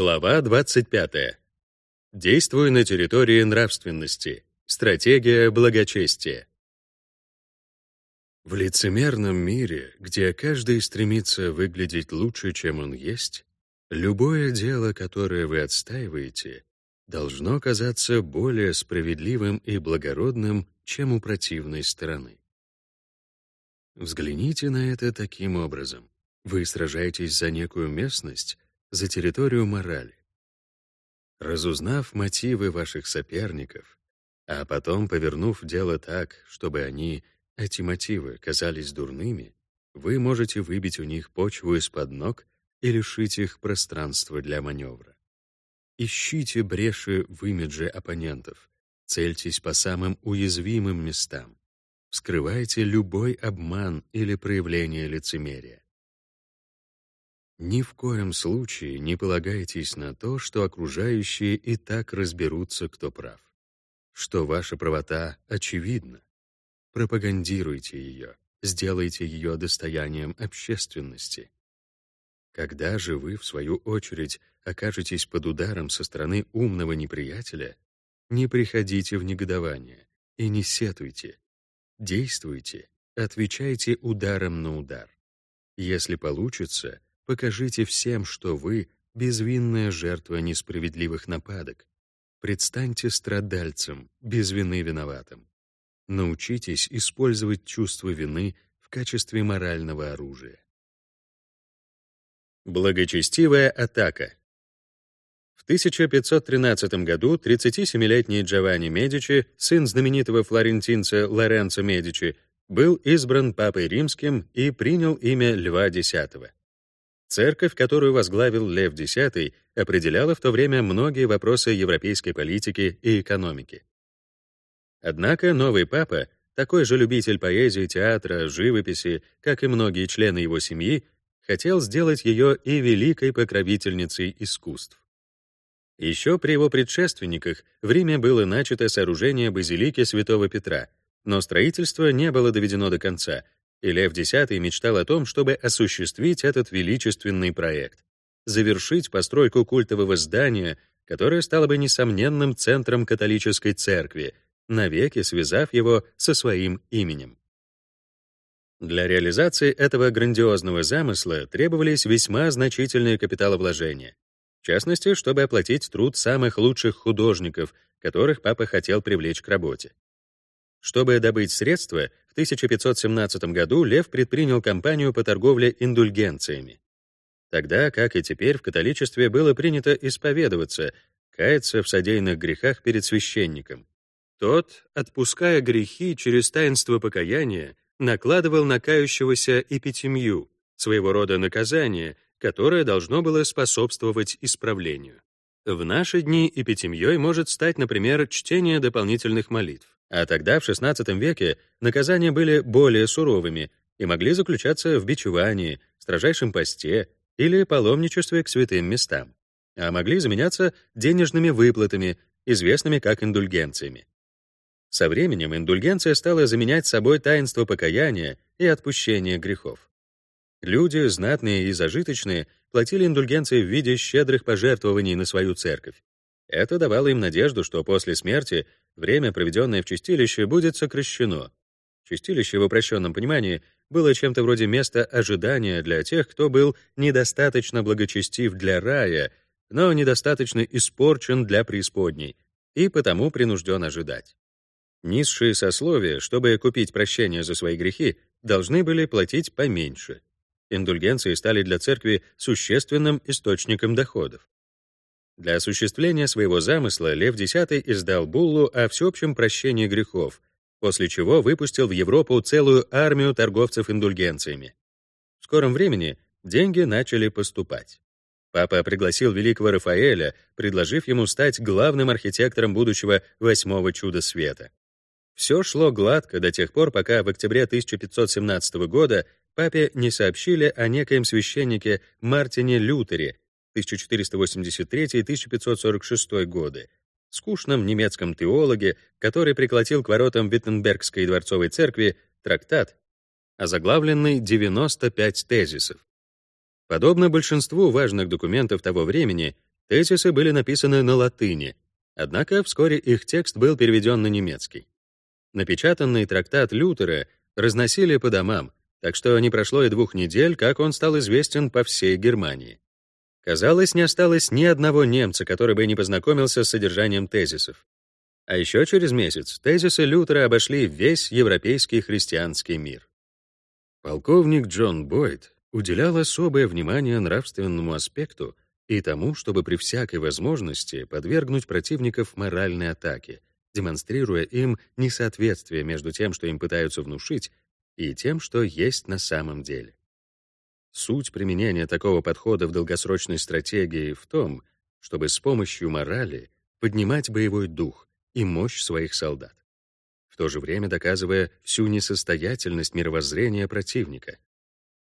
Глава 25. Действуй на территории нравственности. Стратегия благочестия. В лицемерном мире, где каждый стремится выглядеть лучше, чем он есть, любое дело, которое вы отстаиваете, должно казаться более справедливым и благородным, чем у противной стороны. Взгляните на это таким образом. Вы сражаетесь за некую местность, за территорию морали. Разузнав мотивы ваших соперников, а потом повернув дело так, чтобы они, эти мотивы, казались дурными, вы можете выбить у них почву из-под ног и лишить их пространства для маневра. Ищите бреши в имидже оппонентов, цельтесь по самым уязвимым местам, вскрывайте любой обман или проявление лицемерия. Ни в коем случае не полагайтесь на то, что окружающие и так разберутся, кто прав. Что ваша правота очевидна. Пропагандируйте ее, сделайте ее достоянием общественности. Когда же вы, в свою очередь, окажетесь под ударом со стороны умного неприятеля, не приходите в негодование и не сетуйте. Действуйте, отвечайте ударом на удар. Если получится — Покажите всем, что вы — безвинная жертва несправедливых нападок. Предстаньте страдальцем, без вины виноватым. Научитесь использовать чувство вины в качестве морального оружия. Благочестивая атака. В 1513 году 37-летний Джованни Медичи, сын знаменитого флорентинца Лоренцо Медичи, был избран папой римским и принял имя Льва X. Церковь, которую возглавил Лев X, определяла в то время многие вопросы европейской политики и экономики. Однако новый папа, такой же любитель поэзии, театра, живописи, как и многие члены его семьи, хотел сделать ее и великой покровительницей искусств. Еще при его предшественниках в Риме было начато сооружение базилики Святого Петра, но строительство не было доведено до конца — и Лев X мечтал о том, чтобы осуществить этот величественный проект, завершить постройку культового здания, которое стало бы несомненным центром католической церкви, навеки связав его со своим именем. Для реализации этого грандиозного замысла требовались весьма значительные капиталовложения. В частности, чтобы оплатить труд самых лучших художников, которых папа хотел привлечь к работе. Чтобы добыть средства, в 1517 году Лев предпринял кампанию по торговле индульгенциями. Тогда, как и теперь, в католичестве было принято исповедоваться, каяться в содеянных грехах перед священником. Тот, отпуская грехи через таинство покаяния, накладывал на кающегося эпитемью, своего рода наказание, которое должно было способствовать исправлению. В наши дни эпитемьей может стать, например, чтение дополнительных молитв. А тогда, в XVI веке, наказания были более суровыми и могли заключаться в бичевании, строжайшем посте или паломничестве к святым местам, а могли заменяться денежными выплатами, известными как индульгенциями. Со временем индульгенция стала заменять собой таинство покаяния и отпущения грехов. Люди, знатные и зажиточные, платили индульгенции в виде щедрых пожертвований на свою церковь. Это давало им надежду, что после смерти время, проведенное в чистилище, будет сокращено. Чистилище в упрощенном понимании было чем-то вроде места ожидания для тех, кто был недостаточно благочестив для рая, но недостаточно испорчен для преисподней и потому принужден ожидать. Низшие сословия, чтобы купить прощение за свои грехи, должны были платить поменьше. Индульгенции стали для церкви существенным источником доходов. Для осуществления своего замысла Лев X издал буллу о всеобщем прощении грехов, после чего выпустил в Европу целую армию торговцев индульгенциями. В скором времени деньги начали поступать. Папа пригласил великого Рафаэля, предложив ему стать главным архитектором будущего восьмого чуда света. Все шло гладко до тех пор, пока в октябре 1517 года папе не сообщили о некоем священнике Мартине Лютере, 1483-1546 годы, скучном немецком теологе, который приколотил к воротам Виттенбергской дворцовой церкви трактат, озаглавленный «95 тезисов». Подобно большинству важных документов того времени, Тезисы были написаны на латыни, однако вскоре их текст был переведен на немецкий. Напечатанный трактат Лютера разносили по домам, так что не прошло и двух недель, как он стал известен по всей Германии. Казалось, не осталось ни одного немца, который бы не познакомился с содержанием тезисов. А еще через месяц тезисы Лютера обошли весь европейский христианский мир. Полковник Джон Бойд уделял особое внимание нравственному аспекту и тому, чтобы при всякой возможности подвергнуть противников моральной атаке, демонстрируя им несоответствие между тем, что им пытаются внушить, и тем, что есть на самом деле. Суть применения такого подхода в долгосрочной стратегии в том, чтобы с помощью морали поднимать боевой дух и мощь своих солдат, в то же время доказывая всю несостоятельность мировоззрения противника.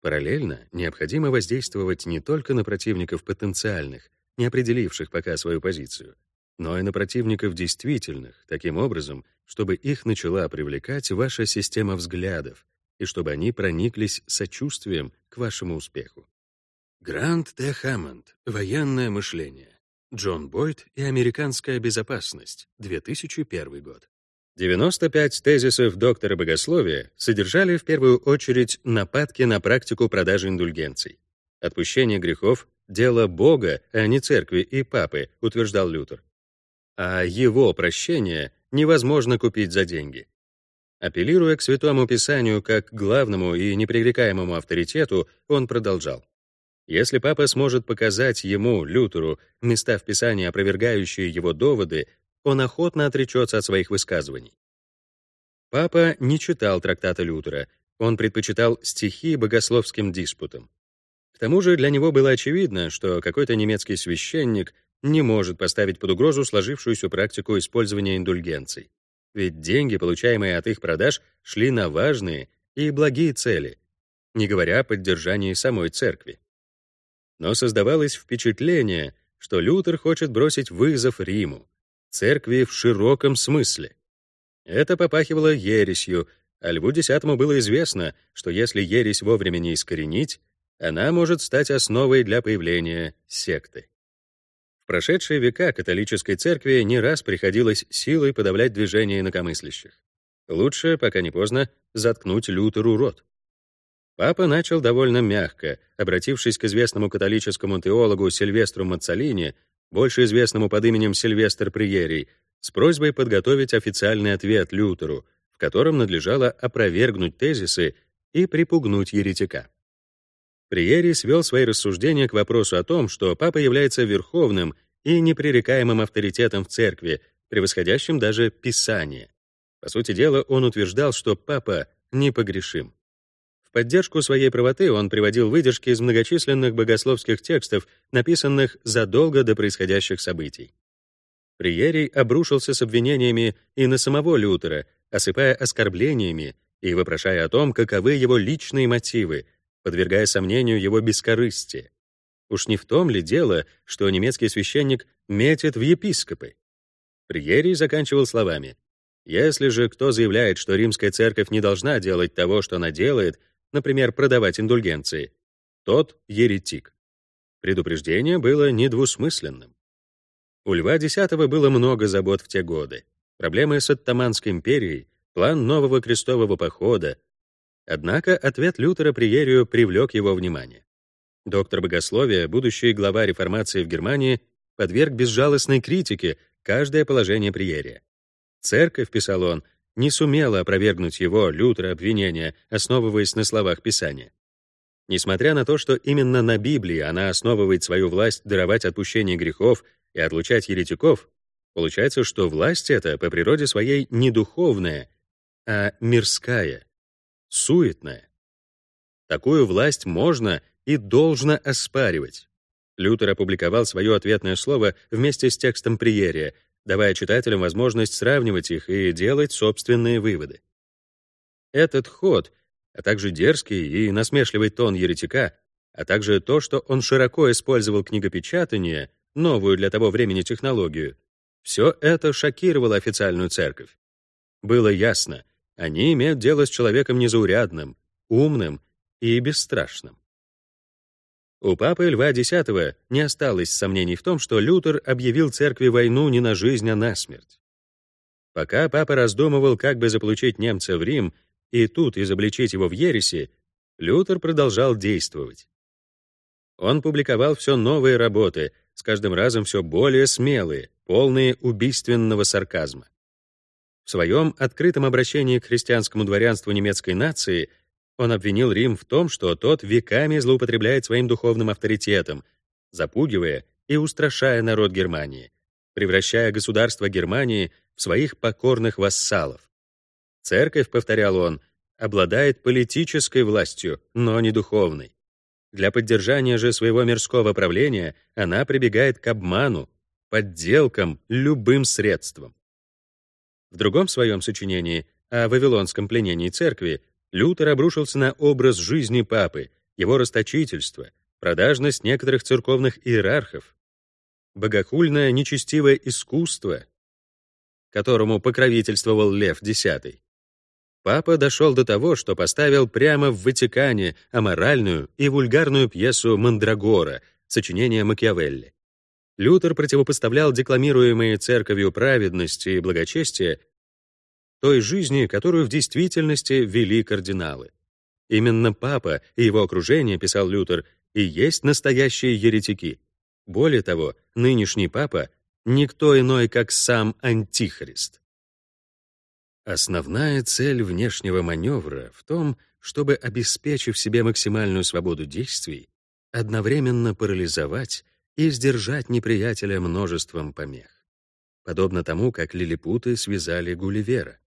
Параллельно необходимо воздействовать не только на противников потенциальных, не определивших пока свою позицию, но и на противников действительных, таким образом, чтобы их начала привлекать ваша система взглядов, и чтобы они прониклись сочувствием к вашему успеху. Грант Т. Хэммонд. Военное мышление. Джон Бойд и американская безопасность. 2001 год. 95 тезисов доктора богословия содержали в первую очередь нападки на практику продажи индульгенций. Отпущение грехов — дело Бога, а не церкви и папы, утверждал Лютер. А его прощение невозможно купить за деньги. Апеллируя к Святому Писанию как главному и непререкаемому авторитету, он продолжал. Если папа сможет показать ему, Лютеру, места в Писании, опровергающие его доводы, он охотно отречется от своих высказываний. Папа не читал трактата Лютера, он предпочитал стихи богословским диспутам. К тому же для него было очевидно, что какой-то немецкий священник не может поставить под угрозу сложившуюся практику использования индульгенций ведь деньги, получаемые от их продаж, шли на важные и благие цели, не говоря о поддержании самой церкви. Но создавалось впечатление, что Лютер хочет бросить вызов Риму, церкви в широком смысле. Это попахивало ересью, а Льву X было известно, что если ересь вовремя не искоренить, она может стать основой для появления секты прошедшие века католической церкви не раз приходилось силой подавлять движение инакомыслящих. Лучше, пока не поздно, заткнуть Лютеру рот. Папа начал довольно мягко, обратившись к известному католическому теологу Сильвестру Мацалини, больше известному под именем Сильвестр Приерий, с просьбой подготовить официальный ответ Лютеру, в котором надлежало опровергнуть тезисы и припугнуть еретика. Приери свел свои рассуждения к вопросу о том, что папа является верховным и непререкаемым авторитетом в церкви, превосходящим даже Писание. По сути дела, он утверждал, что папа непогрешим. В поддержку своей правоты он приводил выдержки из многочисленных богословских текстов, написанных задолго до происходящих событий. Приерий обрушился с обвинениями и на самого Лютера, осыпая оскорблениями и вопрошая о том, каковы его личные мотивы — подвергая сомнению его бескорыстие. Уж не в том ли дело, что немецкий священник метит в епископы? Приерий заканчивал словами. «Если же кто заявляет, что римская церковь не должна делать того, что она делает, например, продавать индульгенции, тот — еретик». Предупреждение было недвусмысленным. У Льва X было много забот в те годы. Проблемы с Оттоманской империей, план нового крестового похода, Однако ответ Лютера Приерию привлек его внимание. Доктор богословия, будущий глава реформации в Германии, подверг безжалостной критике каждое положение Приерия. Церковь, писал он, не сумела опровергнуть его, Лютера, обвинения, основываясь на словах Писания. Несмотря на то, что именно на Библии она основывает свою власть даровать отпущение грехов и отлучать еретиков, получается, что власть эта по природе своей не духовная, а мирская, суетная. Такую власть можно и должно оспаривать. Лютер опубликовал свое ответное слово вместе с текстом Приерия, давая читателям возможность сравнивать их и делать собственные выводы. Этот ход, а также дерзкий и насмешливый тон еретика, а также то, что он широко использовал книгопечатание, новую для того времени технологию, все это шокировало официальную церковь. Было ясно, они имеют дело с человеком незаурядным, умным и бесстрашным. У папы Льва X не осталось сомнений в том, что Лютер объявил церкви войну не на жизнь, а на смерть. Пока папа раздумывал, как бы заполучить немца в Рим и тут изобличить его в ереси, Лютер продолжал действовать. Он публиковал все новые работы, с каждым разом все более смелые, полные убийственного сарказма. В своем открытом обращении к христианскому дворянству немецкой нации он обвинил Рим в том, что тот веками злоупотребляет своим духовным авторитетом, запугивая и устрашая народ Германии, превращая государство Германии в своих покорных вассалов. Церковь, повторял он, обладает политической властью, но не духовной. Для поддержания же своего мирского правления она прибегает к обману, подделкам, любым средством. В другом своем сочинении о вавилонском пленении церкви Лютер обрушился на образ жизни папы, его расточительство, продажность некоторых церковных иерархов, богохульное нечестивое искусство, которому покровительствовал Лев X. Папа дошел до того, что поставил прямо в Ватикане аморальную и вульгарную пьесу «Мандрагора», сочинение Макиавелли. Лютер противопоставлял декламируемые церковью праведности и благочестия той жизни, которую в действительности вели кардиналы. Именно папа и его окружение, писал Лютер, и есть настоящие еретики. Более того, нынешний папа — никто иной, как сам Антихрист. Основная цель внешнего маневра в том, чтобы, обеспечив себе максимальную свободу действий, одновременно парализовать и сдержать неприятеля множеством помех. Подобно тому, как лилипуты связали Гулливера.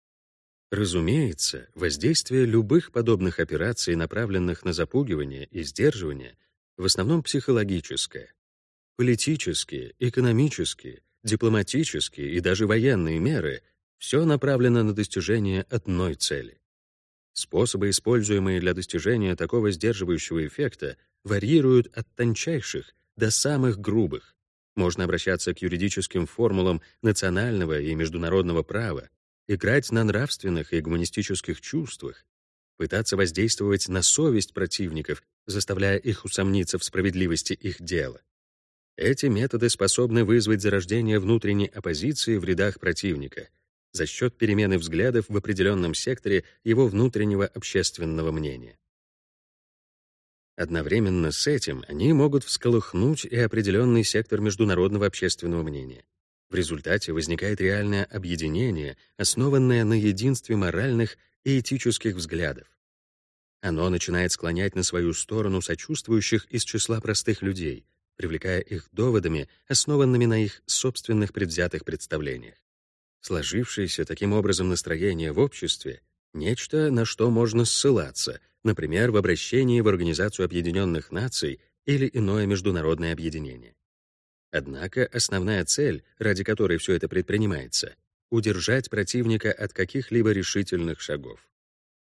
Разумеется, воздействие любых подобных операций, направленных на запугивание и сдерживание, в основном психологическое. Политические, экономические, дипломатические и даже военные меры — все направлено на достижение одной цели. Способы, используемые для достижения такого сдерживающего эффекта, варьируют от тончайших до самых грубых. Можно обращаться к юридическим формулам национального и международного права, играть на нравственных и гуманистических чувствах, пытаться воздействовать на совесть противников, заставляя их усомниться в справедливости их дела. Эти методы способны вызвать зарождение внутренней оппозиции в рядах противника за счет перемены взглядов в определенном секторе его внутреннего общественного мнения. Одновременно с этим они могут всколыхнуть и определенный сектор международного общественного мнения. В результате возникает реальное объединение, основанное на единстве моральных и этических взглядов. Оно начинает склонять на свою сторону сочувствующих из числа простых людей, привлекая их доводами, основанными на их собственных предвзятых представлениях. Сложившееся таким образом настроение в обществе — нечто, на что можно ссылаться, например, в обращении в Организацию Объединенных Наций или иное международное объединение. Однако основная цель, ради которой все это предпринимается — удержать противника от каких-либо решительных шагов.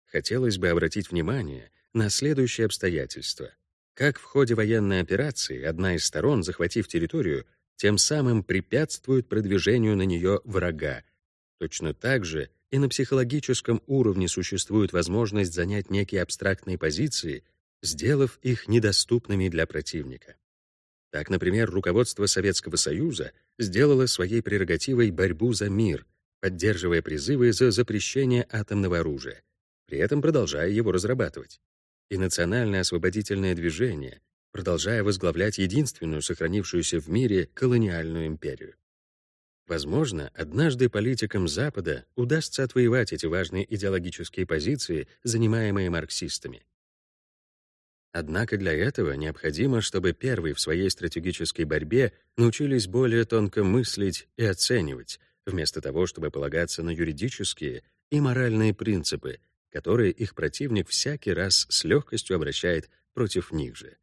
Хотелось бы обратить внимание на следующее обстоятельство. Как в ходе военной операции одна из сторон, захватив территорию, тем самым препятствует продвижению на нее врага. Точно так же и на психологическом уровне существует возможность занять некие абстрактные позиции, сделав их недоступными для противника. Так, например, руководство Советского Союза сделало своей прерогативой борьбу за мир, поддерживая призывы за запрещение атомного оружия, при этом продолжая его разрабатывать. И национальное освободительное движение, продолжая возглавлять единственную сохранившуюся в мире колониальную империю. Возможно, однажды политикам Запада удастся отвоевать эти важные идеологические позиции, занимаемые марксистами. Однако для этого необходимо, чтобы первые в своей стратегической борьбе научились более тонко мыслить и оценивать, вместо того, чтобы полагаться на юридические и моральные принципы, которые их противник всякий раз с легкостью обращает против них же.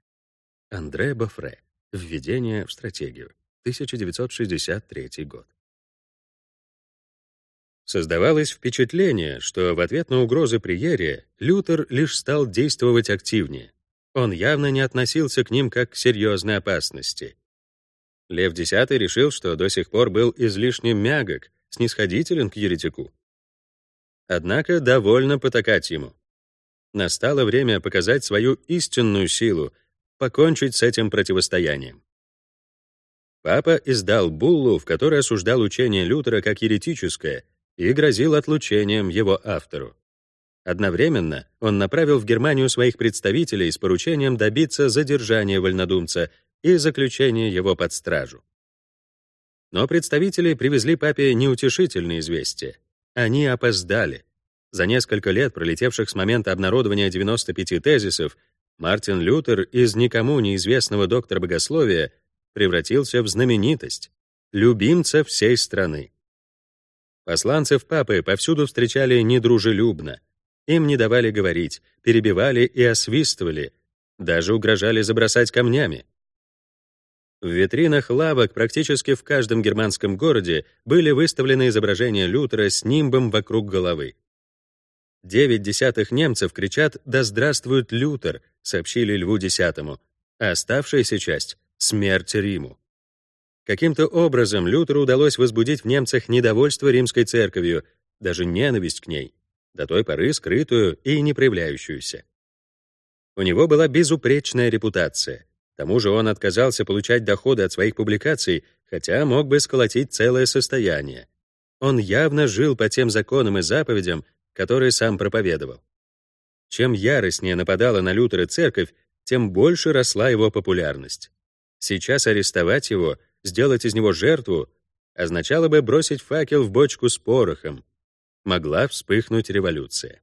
Андре Бофре. Введение в стратегию. 1963 год. Создавалось впечатление, что в ответ на угрозы Приере Лютер лишь стал действовать активнее, он явно не относился к ним как к серьезной опасности. Лев X решил, что до сих пор был излишне мягок, снисходителен к еретику. Однако довольно потакать ему. Настало время показать свою истинную силу, покончить с этим противостоянием. Папа издал буллу, в которой осуждал учение Лютера как еретическое и грозил отлучением его автору. Одновременно он направил в Германию своих представителей с поручением добиться задержания вольнодумца и заключения его под стражу. Но представители привезли папе неутешительные известия. Они опоздали. За несколько лет, пролетевших с момента обнародования 95 тезисов, Мартин Лютер из никому неизвестного доктора богословия превратился в знаменитость, любимца всей страны. Посланцев папы повсюду встречали недружелюбно, им не давали говорить, перебивали и освистывали, даже угрожали забросать камнями. В витринах лавок практически в каждом германском городе были выставлены изображения Лютера с нимбом вокруг головы. Девять десятых немцев кричат «Да здравствует Лютер!» сообщили Льву Десятому, а оставшаяся часть — «Смерть Риму». Каким-то образом Лютеру удалось возбудить в немцах недовольство римской церковью, даже ненависть к ней до той поры скрытую и не проявляющуюся. У него была безупречная репутация. К тому же он отказался получать доходы от своих публикаций, хотя мог бы сколотить целое состояние. Он явно жил по тем законам и заповедям, которые сам проповедовал. Чем яростнее нападала на Лютера церковь, тем больше росла его популярность. Сейчас арестовать его, сделать из него жертву, означало бы бросить факел в бочку с порохом, могла вспыхнуть революция.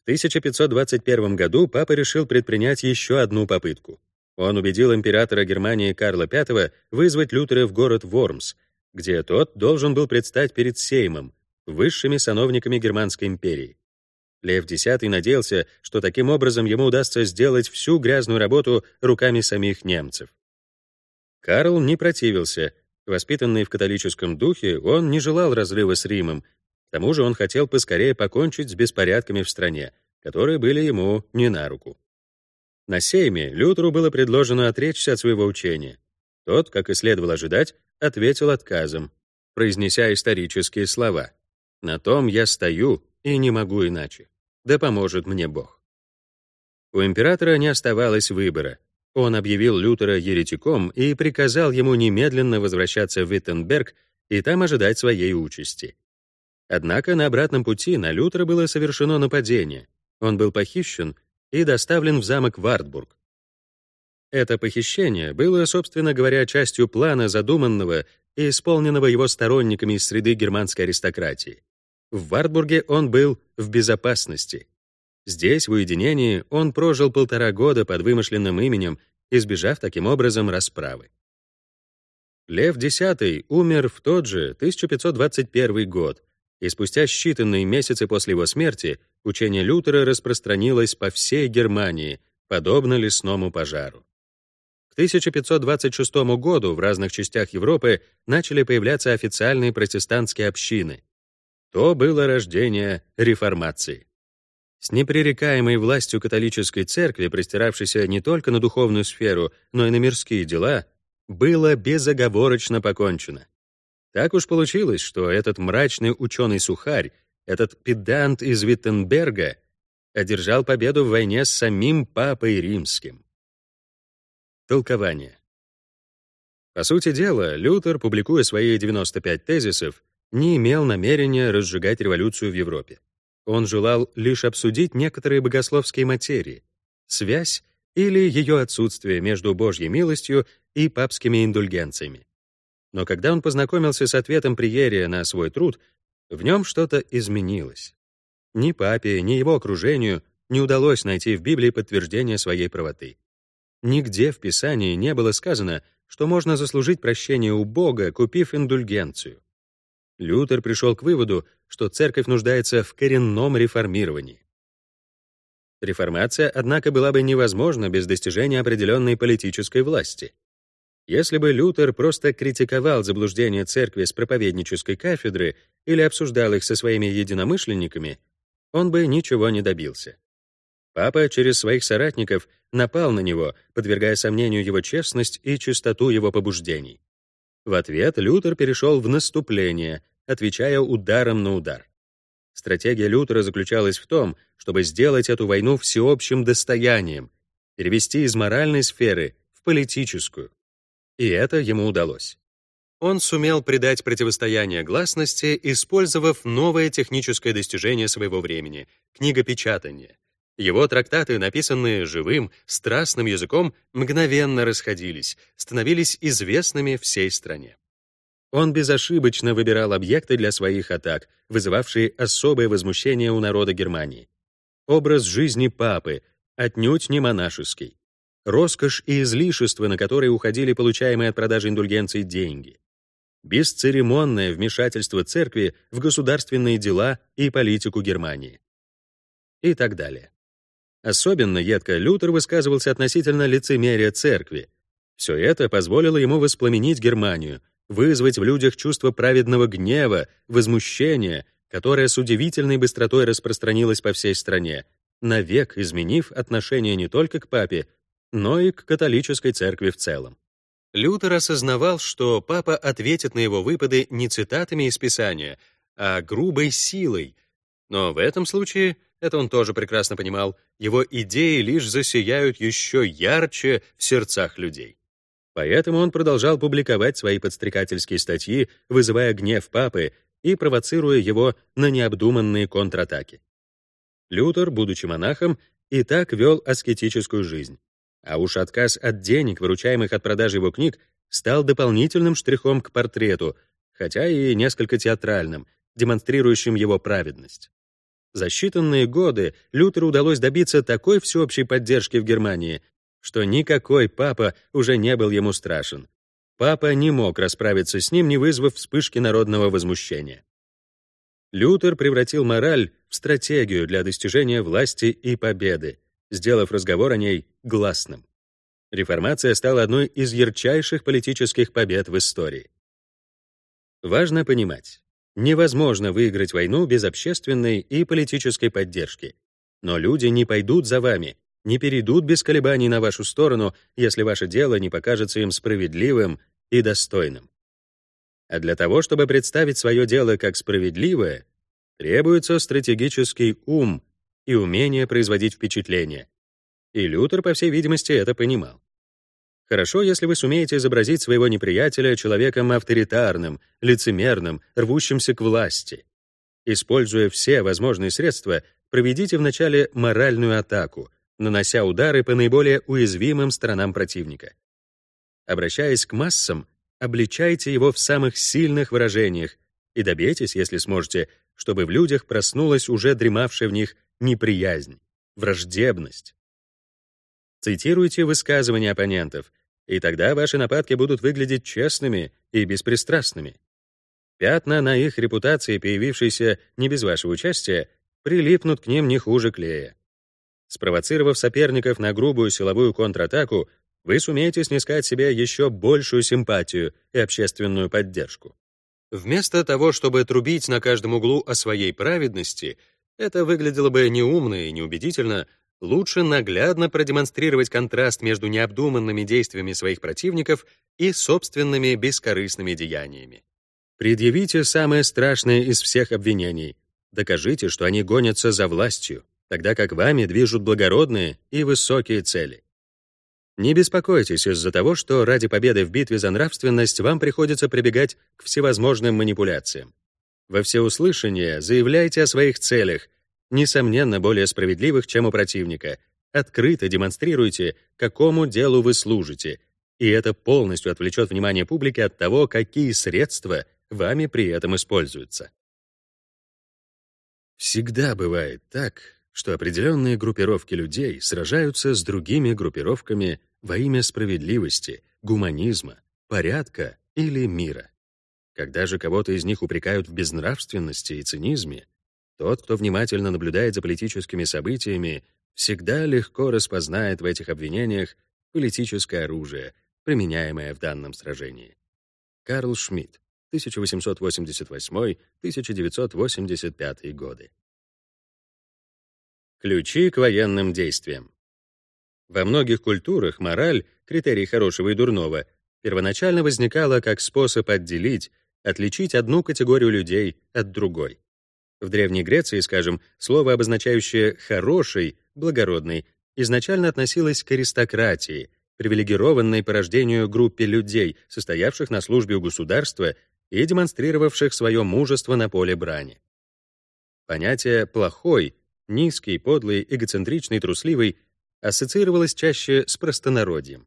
В 1521 году папа решил предпринять еще одну попытку. Он убедил императора Германии Карла V вызвать Лютера в город Вормс, где тот должен был предстать перед Сеймом, высшими сановниками Германской империи. Лев X надеялся, что таким образом ему удастся сделать всю грязную работу руками самих немцев. Карл не противился. Воспитанный в католическом духе, он не желал разрыва с Римом к тому же он хотел поскорее покончить с беспорядками в стране, которые были ему не на руку. На сейме Лютеру было предложено отречься от своего учения. Тот, как и следовало ожидать, ответил отказом, произнеся исторические слова. «На том я стою и не могу иначе. Да поможет мне Бог». У императора не оставалось выбора. Он объявил Лютера еретиком и приказал ему немедленно возвращаться в Виттенберг и там ожидать своей участи. Однако на обратном пути на Лютера было совершено нападение. Он был похищен и доставлен в замок Вартбург. Это похищение было, собственно говоря, частью плана задуманного и исполненного его сторонниками из среды германской аристократии. В Вартбурге он был в безопасности. Здесь, в уединении, он прожил полтора года под вымышленным именем, избежав таким образом расправы. Лев X умер в тот же 1521 год, и спустя считанные месяцы после его смерти учение Лютера распространилось по всей Германии, подобно лесному пожару. К 1526 году в разных частях Европы начали появляться официальные протестантские общины. То было рождение реформации. С непререкаемой властью католической церкви, простиравшейся не только на духовную сферу, но и на мирские дела, было безоговорочно покончено. Так уж получилось, что этот мрачный ученый-сухарь, этот педант из Виттенберга, одержал победу в войне с самим Папой Римским. Толкование. По сути дела, Лютер, публикуя свои 95 тезисов, не имел намерения разжигать революцию в Европе. Он желал лишь обсудить некоторые богословские материи, связь или ее отсутствие между Божьей милостью и папскими индульгенциями. Но когда он познакомился с ответом Приерия на свой труд, в нем что-то изменилось. Ни папе, ни его окружению не удалось найти в Библии подтверждение своей правоты. Нигде в Писании не было сказано, что можно заслужить прощение у Бога, купив индульгенцию. Лютер пришел к выводу, что церковь нуждается в коренном реформировании. Реформация, однако, была бы невозможна без достижения определенной политической власти. Если бы Лютер просто критиковал заблуждения церкви с проповеднической кафедры или обсуждал их со своими единомышленниками, он бы ничего не добился. Папа через своих соратников напал на него, подвергая сомнению его честность и чистоту его побуждений. В ответ Лютер перешел в наступление, отвечая ударом на удар. Стратегия Лютера заключалась в том, чтобы сделать эту войну всеобщим достоянием перевести из моральной сферы в политическую. И это ему удалось. Он сумел придать противостояние гласности, использовав новое техническое достижение своего времени — книгопечатание. Его трактаты, написанные живым, страстным языком, мгновенно расходились, становились известными всей стране. Он безошибочно выбирал объекты для своих атак, вызывавшие особое возмущение у народа Германии. Образ жизни папы, отнюдь не монашеский. Роскошь и излишество, на которые уходили получаемые от продажи индульгенций деньги. Бесцеремонное вмешательство церкви в государственные дела и политику Германии. И так далее. Особенно едко Лютер высказывался относительно лицемерия церкви. Все это позволило ему воспламенить Германию — вызвать в людях чувство праведного гнева, возмущения, которое с удивительной быстротой распространилось по всей стране, навек изменив отношение не только к папе, но и к католической церкви в целом. Лютер осознавал, что папа ответит на его выпады не цитатами из Писания, а грубой силой, но в этом случае, это он тоже прекрасно понимал, его идеи лишь засияют еще ярче в сердцах людей. Поэтому он продолжал публиковать свои подстрекательские статьи, вызывая гнев папы и провоцируя его на необдуманные контратаки. Лютер, будучи монахом, и так вел аскетическую жизнь. А уж отказ от денег, выручаемых от продажи его книг, стал дополнительным штрихом к портрету, хотя и несколько театральным, демонстрирующим его праведность. За считанные годы Лютеру удалось добиться такой всеобщей поддержки в Германии, что никакой папа уже не был ему страшен. Папа не мог расправиться с ним, не вызвав вспышки народного возмущения. Лютер превратил мораль в стратегию для достижения власти и победы, сделав разговор о ней гласным. Реформация стала одной из ярчайших политических побед в истории. Важно понимать, невозможно выиграть войну без общественной и политической поддержки. Но люди не пойдут за вами, не перейдут без колебаний на вашу сторону, если ваше дело не покажется им справедливым и достойным. А для того, чтобы представить свое дело как справедливое, требуется стратегический ум и умение производить впечатление. И Лютер, по всей видимости, это понимал. Хорошо, если вы сумеете изобразить своего неприятеля человеком авторитарным, лицемерным, рвущимся к власти. Используя все возможные средства, проведите вначале моральную атаку — нанося удары по наиболее уязвимым сторонам противника. Обращаясь к массам, обличайте его в самых сильных выражениях и добейтесь, если сможете, чтобы в людях проснулась уже дремавшая в них неприязнь, враждебность. Цитируйте высказывания оппонентов, и тогда ваши нападки будут выглядеть честными и беспристрастными. Пятна на их репутации, появившиеся не без вашего участия, прилипнут к ним не хуже клея. Спровоцировав соперников на грубую силовую контратаку, вы сумеете снискать себе еще большую симпатию и общественную поддержку. Вместо того, чтобы трубить на каждом углу о своей праведности, это выглядело бы неумно и неубедительно, лучше наглядно продемонстрировать контраст между необдуманными действиями своих противников и собственными бескорыстными деяниями. Предъявите самое страшное из всех обвинений. Докажите, что они гонятся за властью тогда как вами движут благородные и высокие цели. Не беспокойтесь из-за того, что ради победы в битве за нравственность вам приходится прибегать к всевозможным манипуляциям. Во всеуслышание заявляйте о своих целях, несомненно, более справедливых, чем у противника. Открыто демонстрируйте, какому делу вы служите, и это полностью отвлечет внимание публики от того, какие средства вами при этом используются. Всегда бывает так, что определенные группировки людей сражаются с другими группировками во имя справедливости, гуманизма, порядка или мира. Когда же кого-то из них упрекают в безнравственности и цинизме, тот, кто внимательно наблюдает за политическими событиями, всегда легко распознает в этих обвинениях политическое оружие, применяемое в данном сражении. Карл Шмидт, 1888-1985 годы. Ключи к военным действиям. Во многих культурах мораль, критерий хорошего и дурного, первоначально возникала как способ отделить, отличить одну категорию людей от другой. В Древней Греции, скажем, слово, обозначающее «хороший», «благородный», изначально относилась к аристократии, привилегированной по рождению группе людей, состоявших на службе у государства и демонстрировавших свое мужество на поле брани. Понятие «плохой», «низкий», «подлый», «эгоцентричный», «трусливый» ассоциировалось чаще с простонародьем.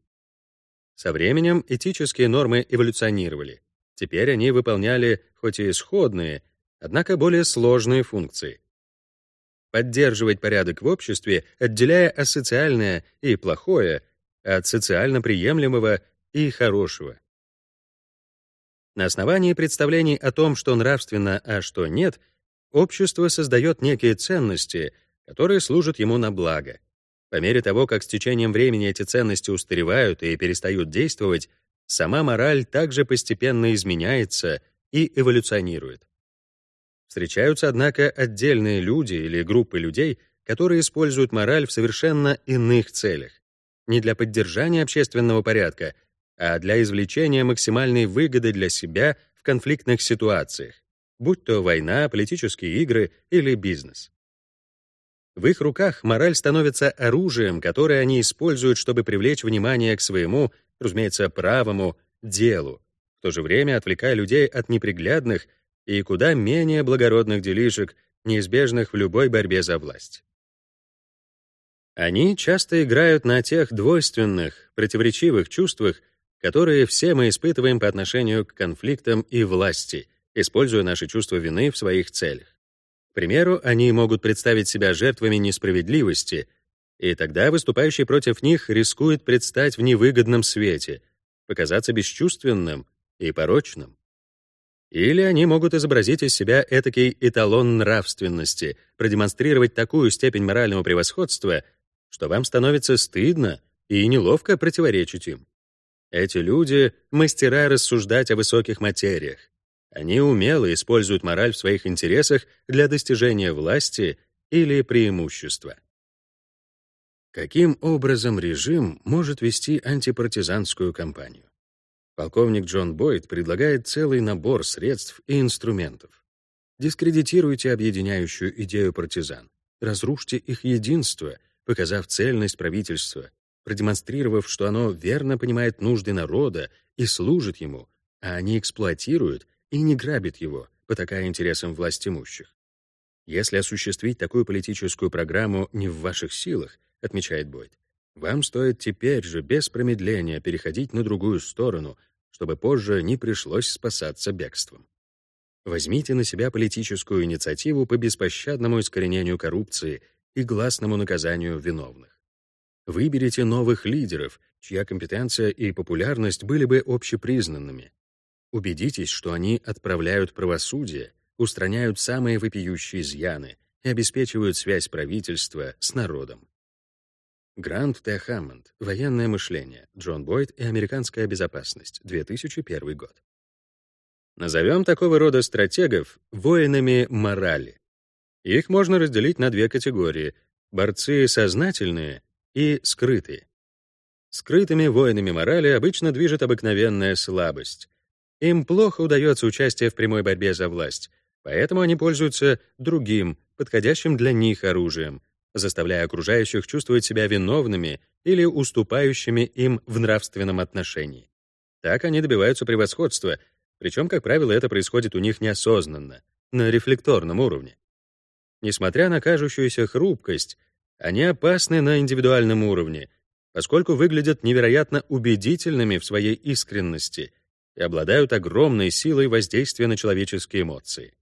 Со временем этические нормы эволюционировали. Теперь они выполняли, хоть и сходные, однако более сложные функции. Поддерживать порядок в обществе, отделяя асоциальное и плохое от социально приемлемого и хорошего. На основании представлений о том, что нравственно, а что нет, общество создает некие ценности, которые служат ему на благо. По мере того, как с течением времени эти ценности устаревают и перестают действовать, сама мораль также постепенно изменяется и эволюционирует. Встречаются, однако, отдельные люди или группы людей, которые используют мораль в совершенно иных целях. Не для поддержания общественного порядка, а для извлечения максимальной выгоды для себя в конфликтных ситуациях, будь то война, политические игры или бизнес. В их руках мораль становится оружием, которое они используют, чтобы привлечь внимание к своему, разумеется, правому делу, в то же время отвлекая людей от неприглядных и куда менее благородных делишек, неизбежных в любой борьбе за власть. Они часто играют на тех двойственных, противоречивых чувствах, которые все мы испытываем по отношению к конфликтам и власти, используя наши чувства вины в своих целях. К примеру, они могут представить себя жертвами несправедливости, и тогда выступающий против них рискует предстать в невыгодном свете, показаться бесчувственным и порочным. Или они могут изобразить из себя этакий эталон нравственности, продемонстрировать такую степень морального превосходства, что вам становится стыдно и неловко противоречить им. Эти люди — мастера рассуждать о высоких материях, они умело используют мораль в своих интересах для достижения власти или преимущества. Каким образом режим может вести антипартизанскую кампанию? Полковник Джон Бойд предлагает целый набор средств и инструментов. Дискредитируйте объединяющую идею партизан, разрушьте их единство, показав цельность правительства, продемонстрировав, что оно верно понимает нужды народа и служит ему, а они эксплуатируют и не грабит его, потакая интересам властимущих. Если осуществить такую политическую программу не в ваших силах, отмечает Бойд, вам стоит теперь же без промедления переходить на другую сторону, чтобы позже не пришлось спасаться бегством. Возьмите на себя политическую инициативу по беспощадному искоренению коррупции и гласному наказанию виновных. Выберите новых лидеров, чья компетенция и популярность были бы общепризнанными, Убедитесь, что они отправляют правосудие, устраняют самые вопиющие изъяны и обеспечивают связь правительства с народом. Грант Т. Хаммонд. Военное мышление. Джон Бойд и американская безопасность. 2001 год. Назовем такого рода стратегов воинами морали. Их можно разделить на две категории — борцы сознательные и скрытые. Скрытыми воинами морали обычно движет обыкновенная слабость, им плохо удается участие в прямой борьбе за власть, поэтому они пользуются другим, подходящим для них оружием, заставляя окружающих чувствовать себя виновными или уступающими им в нравственном отношении. Так они добиваются превосходства, причем, как правило, это происходит у них неосознанно, на рефлекторном уровне. Несмотря на кажущуюся хрупкость, они опасны на индивидуальном уровне, поскольку выглядят невероятно убедительными в своей искренности — и обладают огромной силой воздействия на человеческие эмоции.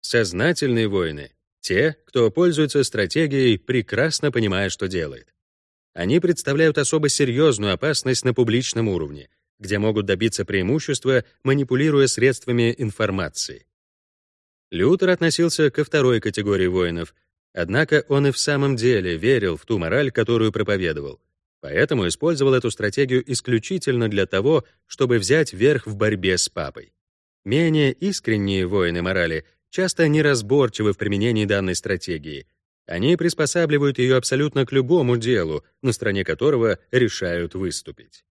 Сознательные воины — те, кто пользуется стратегией, прекрасно понимая, что делает. Они представляют особо серьезную опасность на публичном уровне, где могут добиться преимущества, манипулируя средствами информации. Лютер относился ко второй категории воинов, однако он и в самом деле верил в ту мораль, которую проповедовал, Поэтому использовал эту стратегию исключительно для того, чтобы взять верх в борьбе с папой. Менее искренние воины морали часто неразборчивы в применении данной стратегии. Они приспосабливают ее абсолютно к любому делу, на стороне которого решают выступить.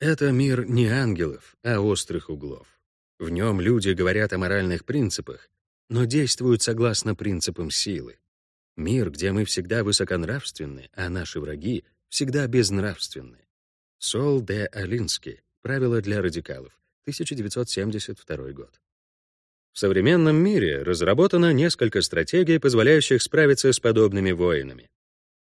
Это мир не ангелов, а острых углов. В нем люди говорят о моральных принципах, но действуют согласно принципам силы. Мир, где мы всегда высоконравственны, а наши враги всегда безнравственны. Сол де Алински. Правила для радикалов. 1972 год. В современном мире разработано несколько стратегий, позволяющих справиться с подобными войнами.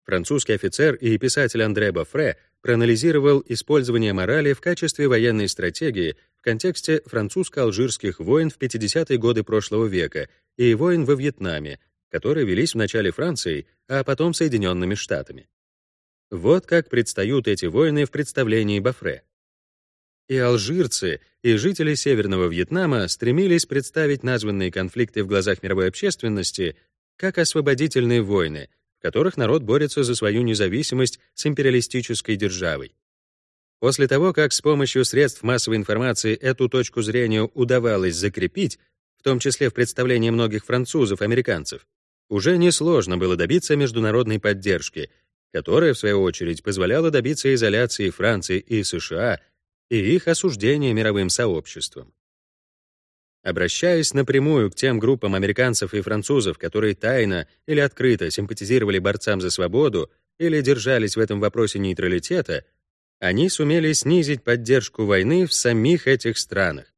Французский офицер и писатель Андре Бофре проанализировал использование морали в качестве военной стратегии в контексте французско-алжирских войн в 50-е годы прошлого века и войн во Вьетнаме, которые велись вначале Францией, а потом Соединенными Штатами. Вот как предстают эти войны в представлении Бафре. И алжирцы, и жители Северного Вьетнама стремились представить названные конфликты в глазах мировой общественности как освободительные войны, в которых народ борется за свою независимость с империалистической державой. После того, как с помощью средств массовой информации эту точку зрения удавалось закрепить, в том числе в представлении многих французов-американцев, уже несложно было добиться международной поддержки, которая, в свою очередь, позволяла добиться изоляции Франции и США и их осуждения мировым сообществом. Обращаясь напрямую к тем группам американцев и французов, которые тайно или открыто симпатизировали борцам за свободу или держались в этом вопросе нейтралитета, они сумели снизить поддержку войны в самих этих странах.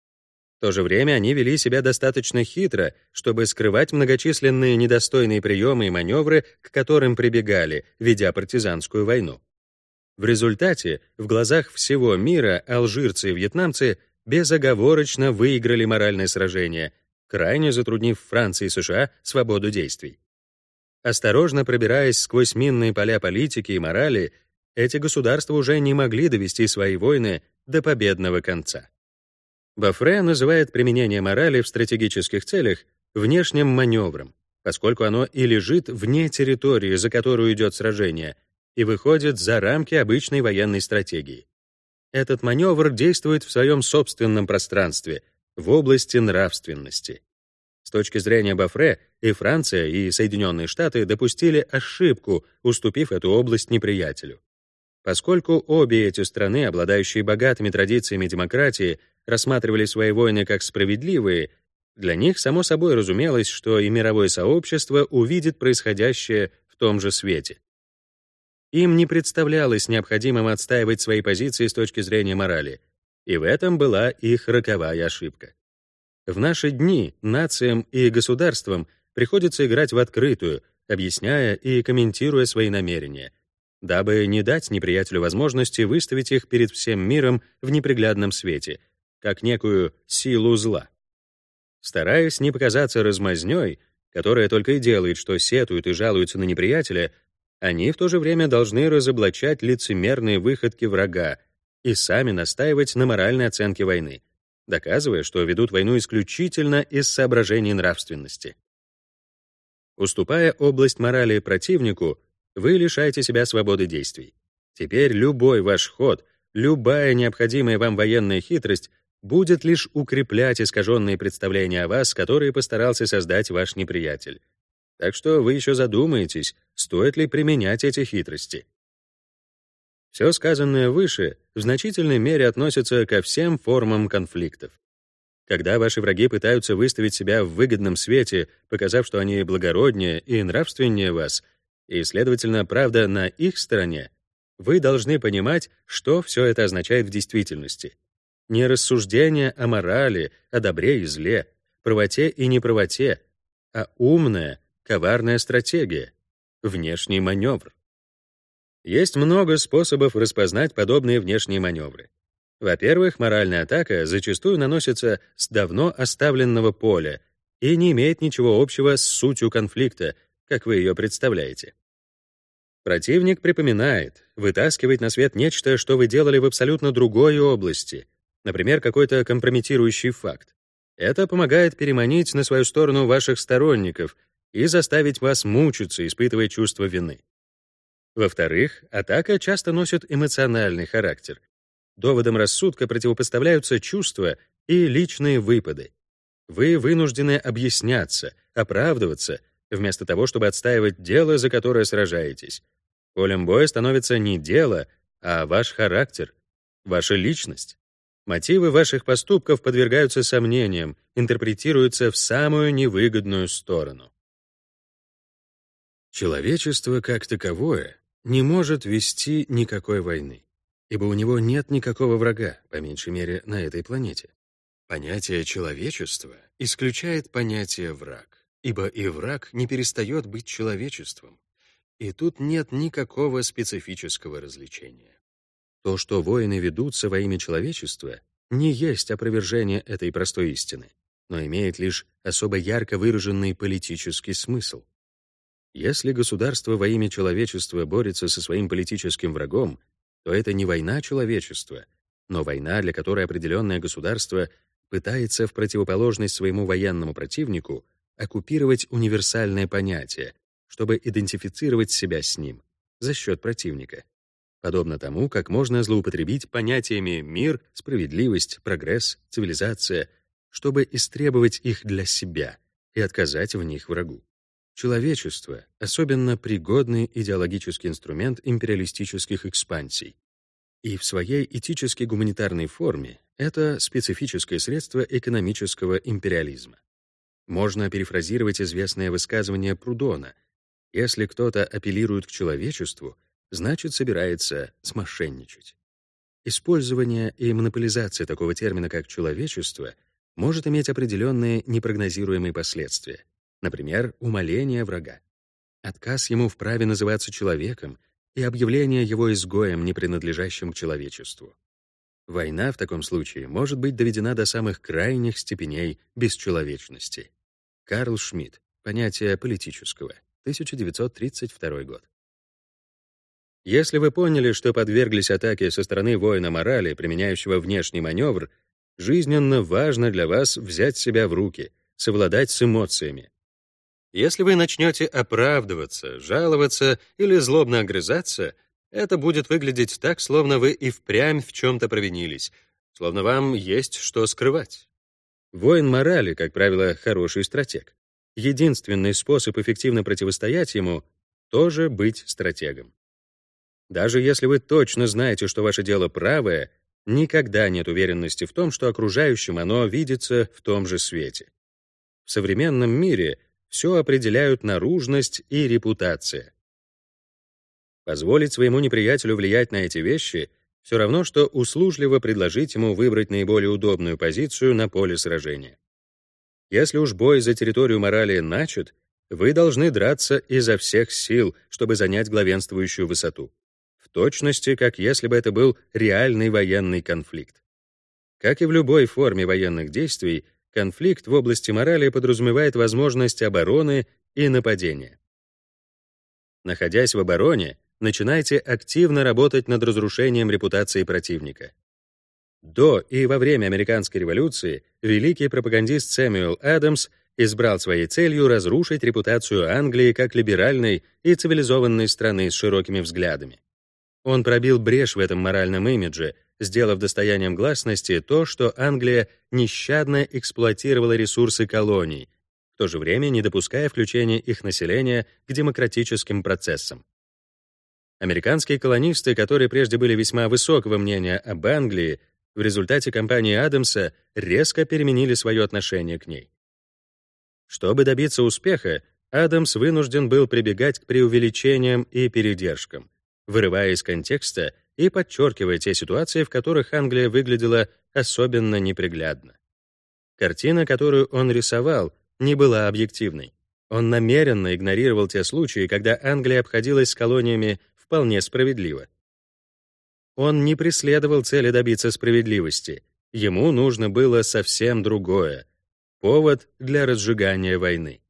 То же время они вели себя достаточно хитро, чтобы скрывать многочисленные недостойные приемы и маневры, к которым прибегали, ведя партизанскую войну. В результате, в глазах всего мира алжирцы и вьетнамцы безоговорочно выиграли моральное сражение, крайне затруднив Франции и США свободу действий. Осторожно пробираясь сквозь минные поля политики и морали, эти государства уже не могли довести свои войны до победного конца. Бафре называет применение морали в стратегических целях внешним маневром, поскольку оно и лежит вне территории, за которую идет сражение, и выходит за рамки обычной военной стратегии. Этот маневр действует в своем собственном пространстве, в области нравственности. С точки зрения Бафре, и Франция, и Соединенные Штаты допустили ошибку, уступив эту область неприятелю. Поскольку обе эти страны, обладающие богатыми традициями демократии, рассматривали свои войны как справедливые, для них само собой разумелось, что и мировое сообщество увидит происходящее в том же свете. Им не представлялось необходимым отстаивать свои позиции с точки зрения морали, и в этом была их роковая ошибка. В наши дни нациям и государствам приходится играть в открытую, объясняя и комментируя свои намерения, дабы не дать неприятелю возможности выставить их перед всем миром в неприглядном свете, как некую силу зла. Стараясь не показаться размазнёй, которая только и делает, что сетует и жалуется на неприятеля, они в то же время должны разоблачать лицемерные выходки врага и сами настаивать на моральной оценке войны, доказывая, что ведут войну исключительно из соображений нравственности. Уступая область морали противнику, вы лишаете себя свободы действий. Теперь любой ваш ход, любая необходимая вам военная хитрость будет лишь укреплять искаженные представления о вас, которые постарался создать ваш неприятель. Так что вы еще задумаетесь, стоит ли применять эти хитрости. Все сказанное выше в значительной мере относится ко всем формам конфликтов. Когда ваши враги пытаются выставить себя в выгодном свете, показав, что они благороднее и нравственнее вас, и, следовательно, правда на их стороне, вы должны понимать, что все это означает в действительности. Не рассуждение о морали, о добре и зле, правоте и неправоте, а умное, коварная стратегия, внешний маневр. Есть много способов распознать подобные внешние маневры. Во-первых, моральная атака зачастую наносится с давно оставленного поля и не имеет ничего общего с сутью конфликта, как вы ее представляете. Противник припоминает, вытаскивает на свет нечто, что вы делали в абсолютно другой области, например, какой-то компрометирующий факт. Это помогает переманить на свою сторону ваших сторонников и заставить вас мучиться, испытывая чувство вины. Во-вторых, атака часто носит эмоциональный характер. Доводам рассудка противопоставляются чувства и личные выпады. Вы вынуждены объясняться, оправдываться, вместо того, чтобы отстаивать дело, за которое сражаетесь. Полем боя становится не дело, а ваш характер, ваша личность. Мотивы ваших поступков подвергаются сомнениям, интерпретируются в самую невыгодную сторону. Человечество как таковое не может вести никакой войны, ибо у него нет никакого врага, по меньшей мере, на этой планете. Понятие человечества исключает понятие враг, ибо и враг не перестает быть человечеством, и тут нет никакого специфического развлечения. То, что войны ведутся во имя человечества, не есть опровержение этой простой истины, но имеет лишь особо ярко выраженный политический смысл. Если государство во имя человечества борется со своим политическим врагом, то это не война человечества, но война, для которой определенное государство пытается в противоположность своему военному противнику оккупировать универсальное понятие, чтобы идентифицировать себя с ним за счет противника. Подобно тому, как можно злоупотребить понятиями «мир», «справедливость», «прогресс», «цивилизация», чтобы истребовать их для себя и отказать в них врагу. Человечество — особенно пригодный идеологический инструмент империалистических экспансий. И в своей этически-гуманитарной форме это специфическое средство экономического империализма. Можно перефразировать известное высказывание Прудона. Если кто-то апеллирует к человечеству, значит, собирается смошенничать. Использование и монополизация такого термина, как «человечество», может иметь определенные непрогнозируемые последствия. Например, умоление врага. Отказ ему в праве называться человеком и объявление его изгоем, не принадлежащим к человечеству. Война в таком случае может быть доведена до самых крайних степеней бесчеловечности. Карл Шмидт. Понятие политического. 1932 год. Если вы поняли, что подверглись атаке со стороны воина морали, применяющего внешний маневр, жизненно важно для вас взять себя в руки, совладать с эмоциями, если вы начнете оправдываться, жаловаться или злобно огрызаться, это будет выглядеть так, словно вы и впрямь в чем-то провинились, словно вам есть что скрывать. Воин морали, как правило, хороший стратег. Единственный способ эффективно противостоять ему — тоже быть стратегом. Даже если вы точно знаете, что ваше дело правое, никогда нет уверенности в том, что окружающим оно видится в том же свете. В современном мире — все определяют наружность и репутация. Позволить своему неприятелю влиять на эти вещи все равно, что услужливо предложить ему выбрать наиболее удобную позицию на поле сражения. Если уж бой за территорию морали начат, вы должны драться изо всех сил, чтобы занять главенствующую высоту. Точности, как если бы это был реальный военный конфликт. Как и в любой форме военных действий, конфликт в области морали подразумевает возможность обороны и нападения. Находясь в обороне, начинайте активно работать над разрушением репутации противника. До и во время американской революции великий пропагандист Сэмюэл Адамс избрал своей целью разрушить репутацию Англии как либеральной и цивилизованной страны с широкими взглядами. Он пробил брешь в этом моральном имидже, сделав достоянием гласности то, что Англия нещадно эксплуатировала ресурсы колоний, в то же время не допуская включения их населения к демократическим процессам. Американские колонисты, которые прежде были весьма высокого мнения об Англии, в результате кампании Адамса резко переменили свое отношение к ней. Чтобы добиться успеха, Адамс вынужден был прибегать к преувеличениям и передержкам, вырывая из контекста и подчеркивая те ситуации, в которых Англия выглядела особенно неприглядно. Картина, которую он рисовал, не была объективной. Он намеренно игнорировал те случаи, когда Англия обходилась с колониями вполне справедливо. Он не преследовал цели добиться справедливости. Ему нужно было совсем другое — повод для разжигания войны.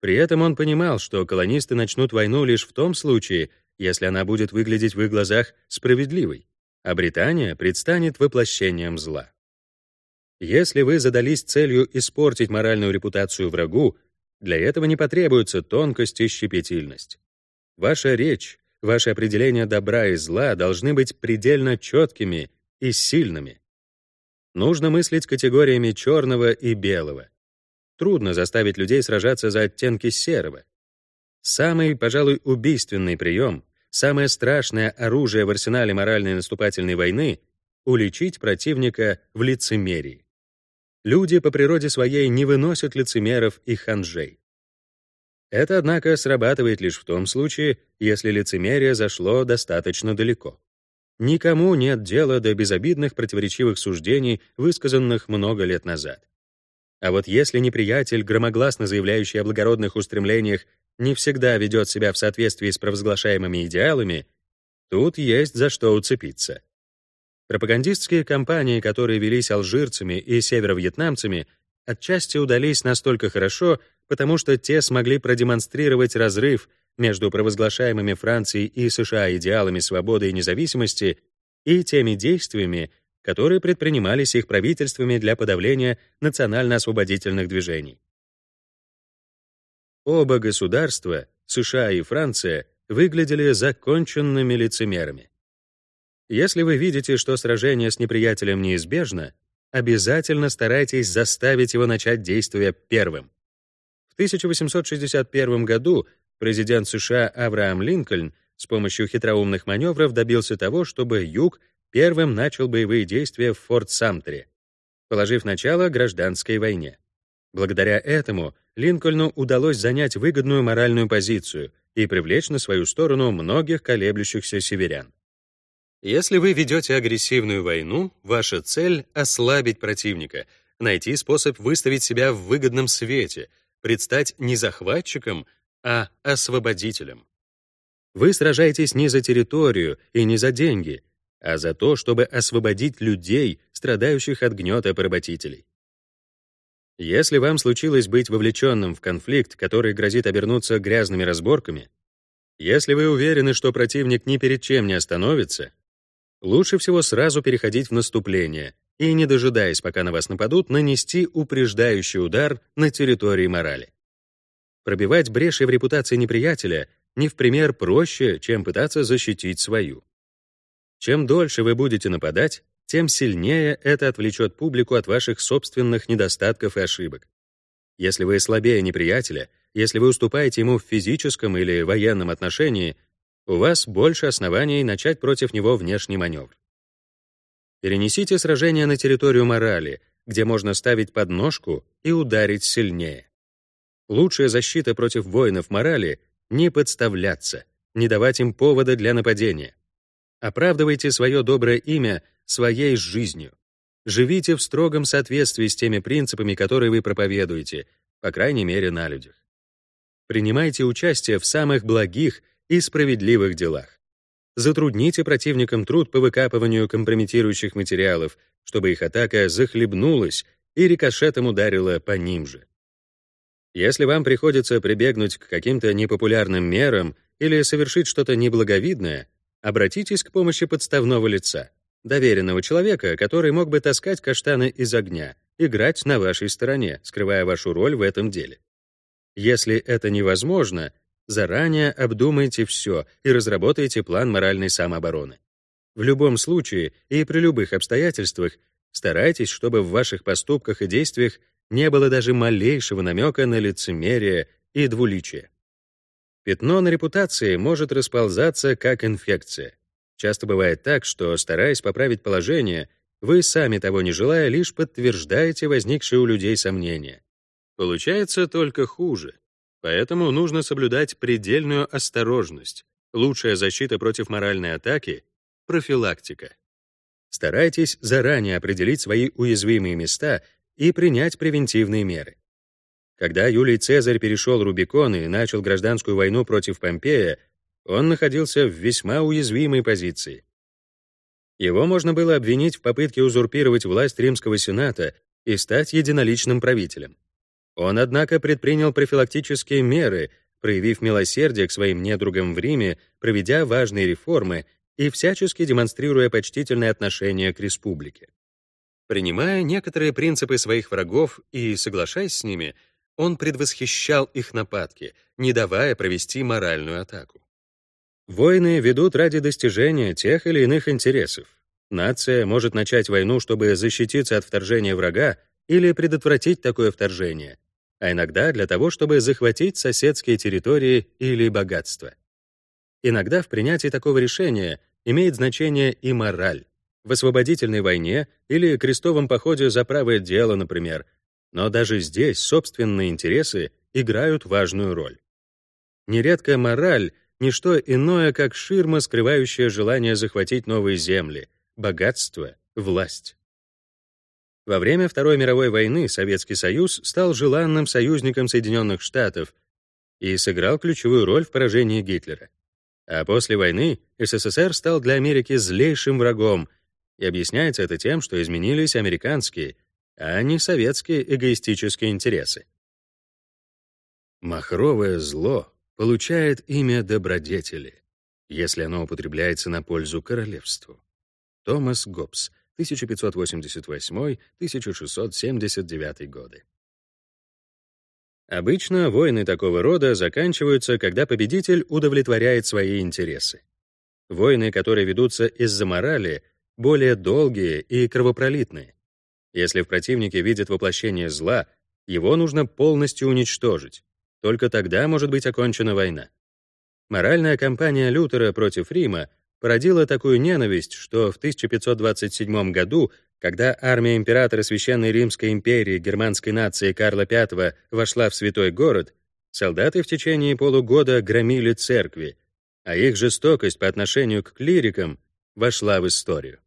При этом он понимал, что колонисты начнут войну лишь в том случае, если она будет выглядеть в их глазах справедливой, а Британия предстанет воплощением зла. Если вы задались целью испортить моральную репутацию врагу, для этого не потребуется тонкость и щепетильность. Ваша речь, ваше определение добра и зла должны быть предельно четкими и сильными. Нужно мыслить категориями черного и белого. Трудно заставить людей сражаться за оттенки серого. Самый, пожалуй, убийственный прием, самое страшное оружие в арсенале моральной наступательной войны — уличить противника в лицемерии. Люди по природе своей не выносят лицемеров и ханжей. Это, однако, срабатывает лишь в том случае, если лицемерие зашло достаточно далеко. Никому нет дела до безобидных противоречивых суждений, высказанных много лет назад. А вот если неприятель, громогласно заявляющий о благородных устремлениях, не всегда ведет себя в соответствии с провозглашаемыми идеалами, тут есть за что уцепиться. Пропагандистские кампании, которые велись алжирцами и северо-вьетнамцами, отчасти удались настолько хорошо, потому что те смогли продемонстрировать разрыв между провозглашаемыми Францией и США идеалами свободы и независимости и теми действиями, которые предпринимались их правительствами для подавления национально-освободительных движений. Оба государства, США и Франция, выглядели законченными лицемерами. Если вы видите, что сражение с неприятелем неизбежно, обязательно старайтесь заставить его начать действие первым. В 1861 году президент США Авраам Линкольн с помощью хитроумных маневров добился того, чтобы Юг первым начал боевые действия в Форт Самтере, положив начало гражданской войне. Благодаря этому Линкольну удалось занять выгодную моральную позицию и привлечь на свою сторону многих колеблющихся северян. Если вы ведете агрессивную войну, ваша цель — ослабить противника, найти способ выставить себя в выгодном свете, предстать не захватчиком, а освободителем. Вы сражаетесь не за территорию и не за деньги, а за то, чтобы освободить людей, страдающих от гнета поработителей. Если вам случилось быть вовлеченным в конфликт, который грозит обернуться грязными разборками, если вы уверены, что противник ни перед чем не остановится, лучше всего сразу переходить в наступление и, не дожидаясь, пока на вас нападут, нанести упреждающий удар на территории морали. Пробивать бреши в репутации неприятеля не в пример проще, чем пытаться защитить свою. Чем дольше вы будете нападать, тем сильнее это отвлечет публику от ваших собственных недостатков и ошибок. Если вы слабее неприятеля, если вы уступаете ему в физическом или военном отношении, у вас больше оснований начать против него внешний маневр. Перенесите сражение на территорию морали, где можно ставить подножку и ударить сильнее. Лучшая защита против воинов морали — не подставляться, не давать им повода для нападения. Оправдывайте свое доброе имя своей жизнью. Живите в строгом соответствии с теми принципами, которые вы проповедуете, по крайней мере, на людях. Принимайте участие в самых благих и справедливых делах. Затрудните противникам труд по выкапыванию компрометирующих материалов, чтобы их атака захлебнулась и рикошетом ударила по ним же. Если вам приходится прибегнуть к каким-то непопулярным мерам или совершить что-то неблаговидное, обратитесь к помощи подставного лица, доверенного человека, который мог бы таскать каштаны из огня, играть на вашей стороне, скрывая вашу роль в этом деле. Если это невозможно, Заранее обдумайте все и разработайте план моральной самообороны. В любом случае и при любых обстоятельствах старайтесь, чтобы в ваших поступках и действиях не было даже малейшего намека на лицемерие и двуличие. Пятно на репутации может расползаться как инфекция. Часто бывает так, что, стараясь поправить положение, вы, сами того не желая, лишь подтверждаете возникшие у людей сомнения. Получается только хуже. Поэтому нужно соблюдать предельную осторожность. Лучшая защита против моральной атаки — профилактика. Старайтесь заранее определить свои уязвимые места и принять превентивные меры. Когда Юлий Цезарь перешел Рубикон и начал гражданскую войну против Помпея, он находился в весьма уязвимой позиции. Его можно было обвинить в попытке узурпировать власть Римского Сената и стать единоличным правителем. Он, однако, предпринял профилактические меры, проявив милосердие к своим недругам в Риме, проведя важные реформы и всячески демонстрируя почтительное отношение к республике. Принимая некоторые принципы своих врагов и соглашаясь с ними, он предвосхищал их нападки, не давая провести моральную атаку. Войны ведут ради достижения тех или иных интересов. Нация может начать войну, чтобы защититься от вторжения врага, или предотвратить такое вторжение, а иногда для того, чтобы захватить соседские территории или богатства. Иногда в принятии такого решения имеет значение и мораль. В освободительной войне или крестовом походе за правое дело, например. Но даже здесь собственные интересы играют важную роль. Нередко мораль — ничто иное, как ширма, скрывающая желание захватить новые земли, богатство, власть. Во время Второй мировой войны Советский Союз стал желанным союзником Соединенных Штатов и сыграл ключевую роль в поражении Гитлера. А после войны СССР стал для Америки злейшим врагом, и объясняется это тем, что изменились американские, а не советские эгоистические интересы. Махровое зло получает имя добродетели, если оно употребляется на пользу королевству. Томас Гоббс, 1588-1679 годы. Обычно войны такого рода заканчиваются, когда победитель удовлетворяет свои интересы. Войны, которые ведутся из-за морали, более долгие и кровопролитные. Если в противнике видят воплощение зла, его нужно полностью уничтожить. Только тогда может быть окончена война. Моральная кампания Лютера против Рима породила такую ненависть, что в 1527 году, когда армия императора Священной Римской империи германской нации Карла V вошла в святой город, солдаты в течение полугода громили церкви, а их жестокость по отношению к клирикам вошла в историю.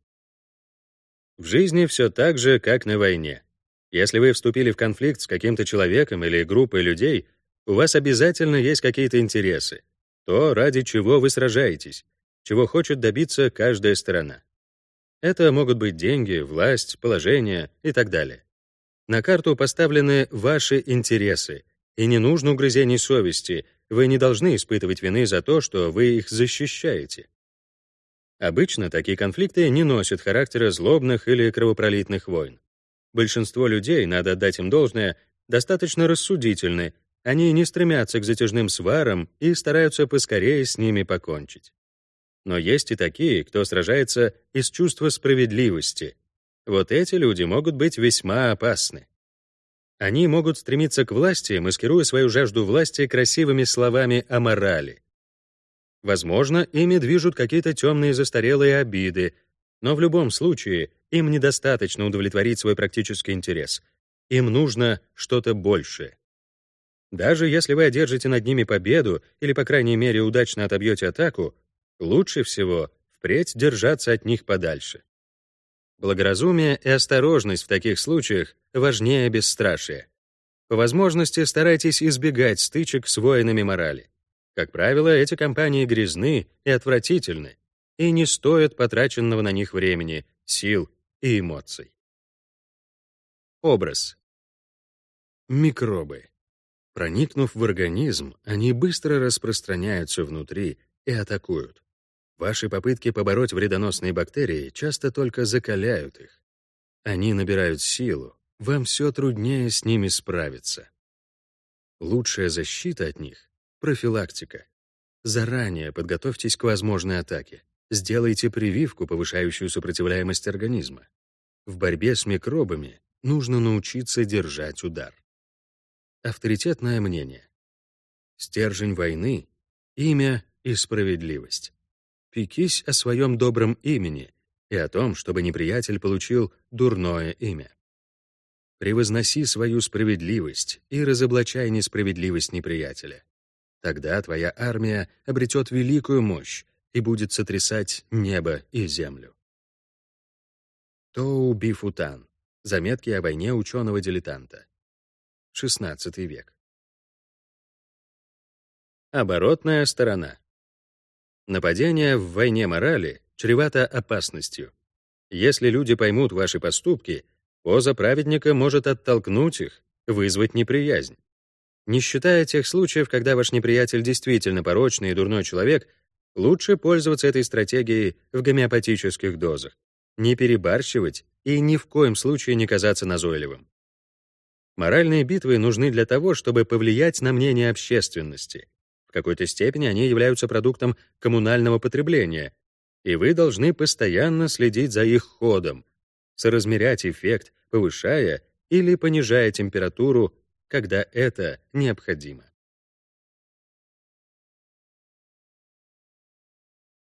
В жизни все так же, как на войне. Если вы вступили в конфликт с каким-то человеком или группой людей, у вас обязательно есть какие-то интересы, то, ради чего вы сражаетесь, чего хочет добиться каждая сторона. Это могут быть деньги, власть, положение и так далее. На карту поставлены ваши интересы, и не нужно угрызений совести, вы не должны испытывать вины за то, что вы их защищаете. Обычно такие конфликты не носят характера злобных или кровопролитных войн. Большинство людей, надо отдать им должное, достаточно рассудительны, они не стремятся к затяжным сварам и стараются поскорее с ними покончить. Но есть и такие, кто сражается из чувства справедливости. Вот эти люди могут быть весьма опасны. Они могут стремиться к власти, маскируя свою жажду власти красивыми словами о морали. Возможно, ими движут какие-то темные застарелые обиды, но в любом случае им недостаточно удовлетворить свой практический интерес. Им нужно что-то большее. Даже если вы одержите над ними победу или, по крайней мере, удачно отобьете атаку, Лучше всего впредь держаться от них подальше. Благоразумие и осторожность в таких случаях важнее бесстрашия. По возможности старайтесь избегать стычек с воинами морали. Как правило, эти компании грязны и отвратительны и не стоят потраченного на них времени, сил и эмоций. Образ. Микробы. Проникнув в организм, они быстро распространяются внутри и атакуют. Ваши попытки побороть вредоносные бактерии часто только закаляют их. Они набирают силу, вам все труднее с ними справиться. Лучшая защита от них — профилактика. Заранее подготовьтесь к возможной атаке. Сделайте прививку, повышающую сопротивляемость организма. В борьбе с микробами нужно научиться держать удар. Авторитетное мнение. Стержень войны — имя и справедливость. Пекись о своем добром имени и о том, чтобы неприятель получил дурное имя. Превозноси свою справедливость и разоблачай несправедливость неприятеля. Тогда твоя армия обретет великую мощь и будет сотрясать небо и землю. Тоу Бифутан. Заметки о войне ученого-дилетанта. XVI век. Оборотная сторона. Нападение в войне морали чревато опасностью. Если люди поймут ваши поступки, поза праведника может оттолкнуть их, вызвать неприязнь. Не считая тех случаев, когда ваш неприятель действительно порочный и дурной человек, лучше пользоваться этой стратегией в гомеопатических дозах, не перебарщивать и ни в коем случае не казаться назойливым. Моральные битвы нужны для того, чтобы повлиять на мнение общественности, какой-то степени они являются продуктом коммунального потребления, и вы должны постоянно следить за их ходом, соразмерять эффект, повышая или понижая температуру, когда это необходимо.